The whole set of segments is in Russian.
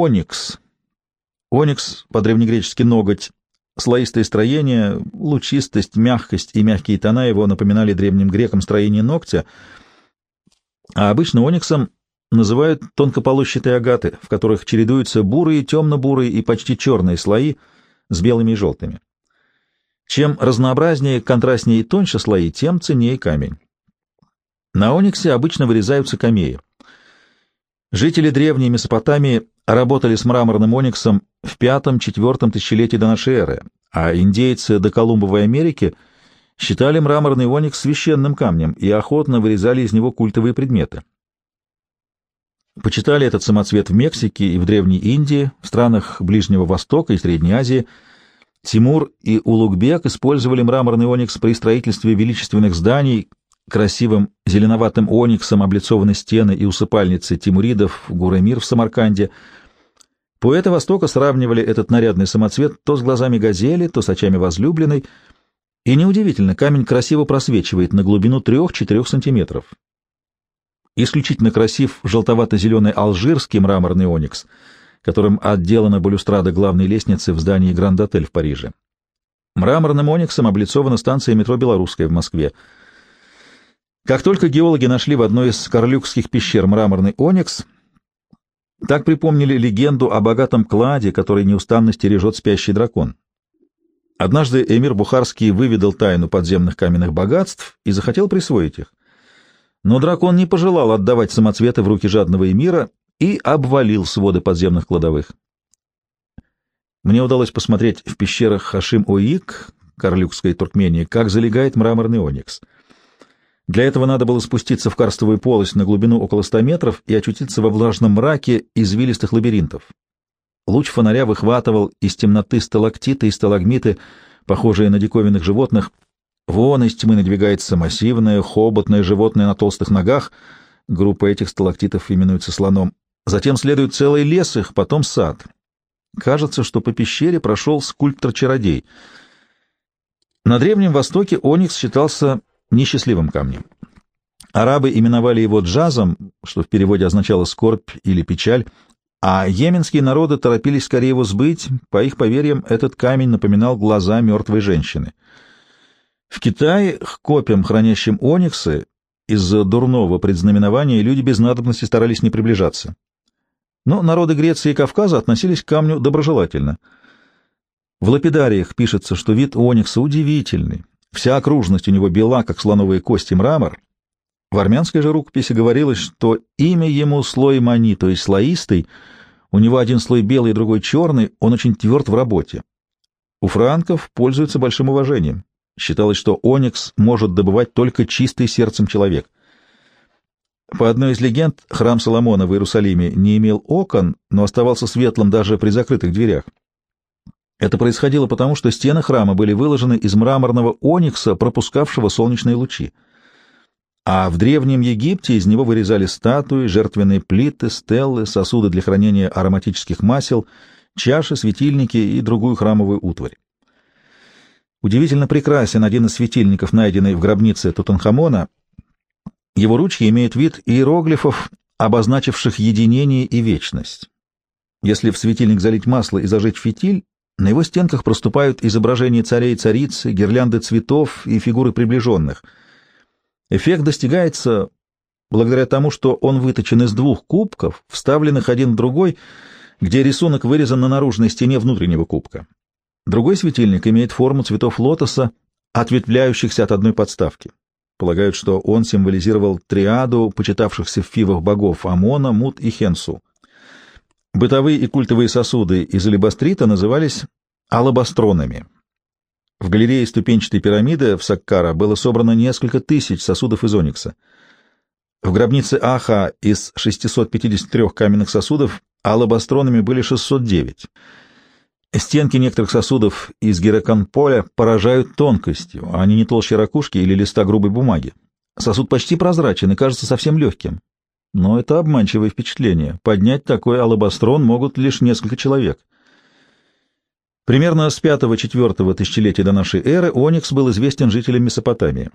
оникс. Оникс, по-древнегречески ноготь, слоистое строение, лучистость, мягкость и мягкие тона его напоминали древним грекам строение ногтя, а обычно ониксом называют тонкополощатые агаты, в которых чередуются бурые, темно-бурые и почти черные слои с белыми и желтыми. Чем разнообразнее, контрастнее и тоньше слои, тем ценнее камень. На ониксе обычно вырезаются камеи. Жители древней Месопотамии работали с мраморным ониксом в V-IV тысячелетии до нашей эры, а индейцы до Колумбовой Америки считали мраморный оникс священным камнем и охотно вырезали из него культовые предметы. Почитали этот самоцвет в Мексике и в Древней Индии, в странах Ближнего Востока и Средней Азии. Тимур и Улугбек использовали мраморный оникс при строительстве величественных зданий, красивым зеленоватым ониксом облицованы стены и усыпальницы тимуридов Гуремир в Самарканде. Поэты Востока сравнивали этот нарядный самоцвет то с глазами газели, то с очами возлюбленной, и неудивительно, камень красиво просвечивает на глубину 3-4 сантиметров. Исключительно красив желтовато-зеленый алжирский мраморный оникс, которым отделана балюстрада главной лестницы в здании Гранд-отель в Париже. Мраморным ониксом облицована станция метро «Белорусская» в Москве. Как только геологи нашли в одной из Карлюкских пещер мраморный оникс, так припомнили легенду о богатом кладе, который неустанно стережет спящий дракон. Однажды эмир Бухарский выведал тайну подземных каменных богатств и захотел присвоить их. Но дракон не пожелал отдавать самоцветы в руки жадного эмира и обвалил своды подземных кладовых. Мне удалось посмотреть в пещерах Хашим-Оик, Карлюкской Туркмении, как залегает мраморный оникс. Для этого надо было спуститься в карстовую полость на глубину около 100 метров и очутиться во влажном мраке извилистых лабиринтов. Луч фонаря выхватывал из темноты сталактиты и сталагмиты, похожие на диковинных животных, Вон из тьмы надвигается массивное, хоботное животное на толстых ногах. Группа этих сталактитов именуется слоном. Затем следует целый лес их, потом сад. Кажется, что по пещере прошел скульптор-чародей. На Древнем Востоке оникс считался несчастливым камнем. Арабы именовали его джазом, что в переводе означало «скорбь» или «печаль», а йеменские народы торопились скорее его сбыть. По их поверьям, этот камень напоминал глаза мертвой женщины — в Китае к копьям, хранящим ониксы, из-за дурного предзнаменования люди без надобности старались не приближаться. Но народы Греции и Кавказа относились к камню доброжелательно. В лапидариях пишется, что вид оникса удивительный, вся окружность у него бела, как слоновые кости мрамор. В армянской же рукописи говорилось, что имя ему слой мани, то есть слоистый, у него один слой белый, другой черный, он очень тверд в работе. У франков пользуются большим уважением. Считалось, что оникс может добывать только чистый сердцем человек. По одной из легенд, храм Соломона в Иерусалиме не имел окон, но оставался светлым даже при закрытых дверях. Это происходило потому, что стены храма были выложены из мраморного оникса, пропускавшего солнечные лучи. А в Древнем Египте из него вырезали статуи, жертвенные плиты, стеллы, сосуды для хранения ароматических масел, чаши, светильники и другую храмовую утварь. Удивительно прекрасен один из светильников, найденный в гробнице Тутанхамона. Его ручки имеют вид иероглифов, обозначивших единение и вечность. Если в светильник залить масло и зажечь фитиль, на его стенках проступают изображения царей и царицы, гирлянды цветов и фигуры приближенных. Эффект достигается благодаря тому, что он выточен из двух кубков, вставленных один в другой, где рисунок вырезан на наружной стене внутреннего кубка. Другой светильник имеет форму цветов лотоса, ответвляющихся от одной подставки. Полагают, что он символизировал триаду почитавшихся в фивах богов Амона, Мут и Хенсу. Бытовые и культовые сосуды из алебастрита назывались алабастронами. В галерее ступенчатой пирамиды в Саккара было собрано несколько тысяч сосудов из оникса. В гробнице Аха из 653 каменных сосудов алабастронами были 609. Стенки некоторых сосудов из героконполя поражают тонкостью, а они не толще ракушки или листа грубой бумаги. Сосуд почти прозрачен и кажется совсем легким. Но это обманчивое впечатление. Поднять такой алабастрон могут лишь несколько человек. Примерно с 5-4 тысячелетия до нашей эры оникс был известен жителям Месопотамии.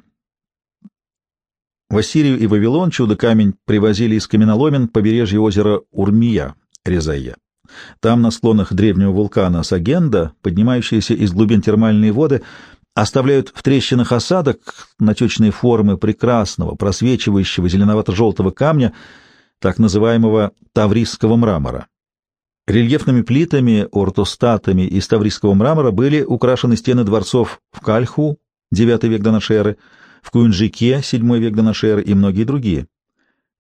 В Ассирию и Вавилон чудо-камень привозили из каменоломен побережья озера Урмия, Резая. Там, на склонах древнего вулкана Сагенда, поднимающиеся из глубин термальные воды, оставляют в трещинах осадок натечные формы прекрасного, просвечивающего зеленовато-желтого камня, так называемого таврийского мрамора. Рельефными плитами, ортостатами из таврийского мрамора были украшены стены дворцов в Кальху, IX век до эры, в Куинджике, VII век до эры и многие другие.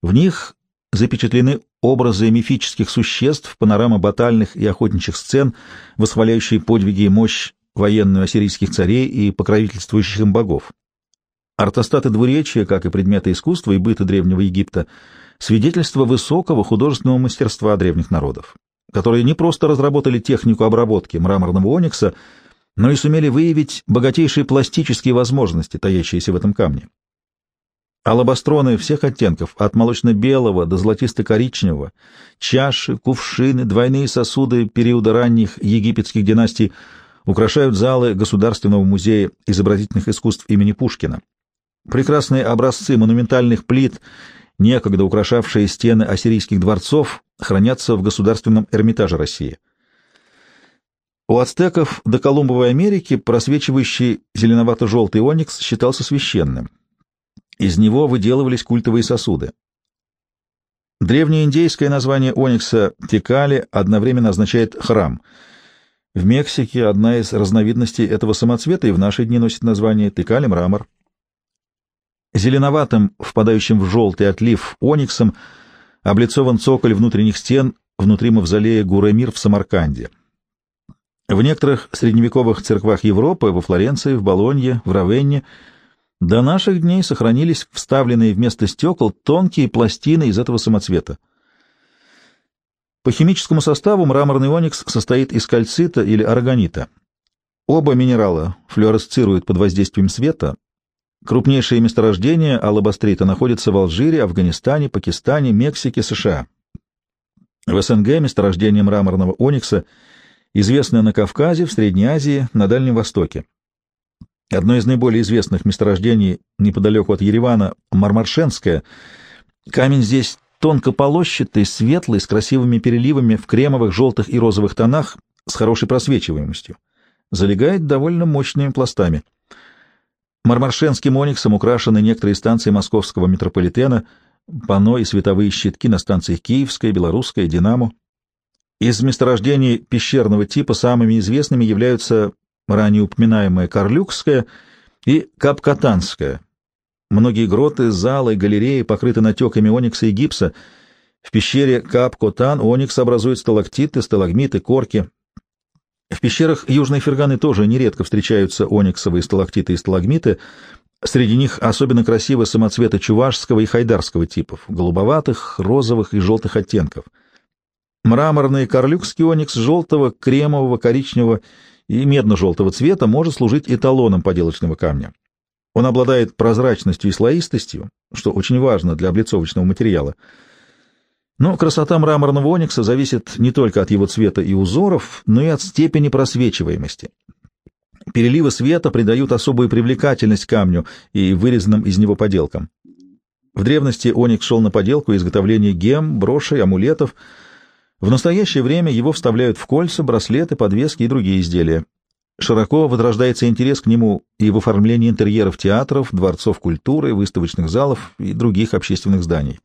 В них запечатлены образы мифических существ, панорама батальных и охотничьих сцен, восхваляющие подвиги и мощь военную ассирийских царей и покровительствующих им богов. Ортостаты двуречия, как и предметы искусства и быта Древнего Египта, свидетельство высокого художественного мастерства древних народов, которые не просто разработали технику обработки мраморного оникса, но и сумели выявить богатейшие пластические возможности, таящиеся в этом камне. Алабастроны всех оттенков, от молочно-белого до золотисто-коричневого, чаши, кувшины, двойные сосуды периода ранних египетских династий украшают залы Государственного музея изобразительных искусств имени Пушкина. Прекрасные образцы монументальных плит, некогда украшавшие стены ассирийских дворцов, хранятся в Государственном Эрмитаже России. У ацтеков до Колумбовой Америки просвечивающий зеленовато-желтый оникс считался священным. Из него выделывались культовые сосуды. Древнеиндейское название оникса Текали одновременно означает «храм». В Мексике одна из разновидностей этого самоцвета и в наши дни носит название Текали мрамор. Зеленоватым, впадающим в желтый отлив ониксом, облицован цоколь внутренних стен внутри мавзолея Гуремир в Самарканде. В некоторых средневековых церквах Европы, во Флоренции, в Болонье, в Равенне – до наших дней сохранились вставленные вместо стекол тонкие пластины из этого самоцвета. По химическому составу мраморный оникс состоит из кальцита или органита. Оба минерала флуоресцируют под воздействием света. Крупнейшие месторождения алабастрита находятся в Алжире, Афганистане, Пакистане, Мексике, США. В СНГ месторождение мраморного оникса известно на Кавказе, в Средней Азии, на Дальнем Востоке. Одно из наиболее известных месторождений неподалеку от Еревана — Мармаршенское. Камень здесь тонко полощатый, светлый, с красивыми переливами в кремовых, желтых и розовых тонах, с хорошей просвечиваемостью. Залегает довольно мощными пластами. Мармаршенским ониксом украшены некоторые станции московского метрополитена, панно и световые щитки на станциях Киевская, Белорусская, Динамо. Из месторождений пещерного типа самыми известными являются ранее упоминаемая Карлюкская и Капкатанская. Многие гроты, залы, галереи покрыты натеками оникса и гипса. В пещере Капкотан оникс образует сталактиты, сталагмиты, корки. В пещерах Южной Ферганы тоже нередко встречаются ониксовые сталактиты и сталагмиты. Среди них особенно красивы самоцветы чувашского и хайдарского типов, голубоватых, розовых и желтых оттенков. Мраморный карлюкский оникс желтого, кремового, коричневого и медно-желтого цвета может служить эталоном поделочного камня. Он обладает прозрачностью и слоистостью, что очень важно для облицовочного материала. Но красота мраморного оникса зависит не только от его цвета и узоров, но и от степени просвечиваемости. Переливы света придают особую привлекательность камню и вырезанным из него поделкам. В древности оникс шел на поделку изготовления гем, брошей, амулетов — в настоящее время его вставляют в кольца, браслеты, подвески и другие изделия. Широко возрождается интерес к нему и в оформлении интерьеров театров, дворцов культуры, выставочных залов и других общественных зданий.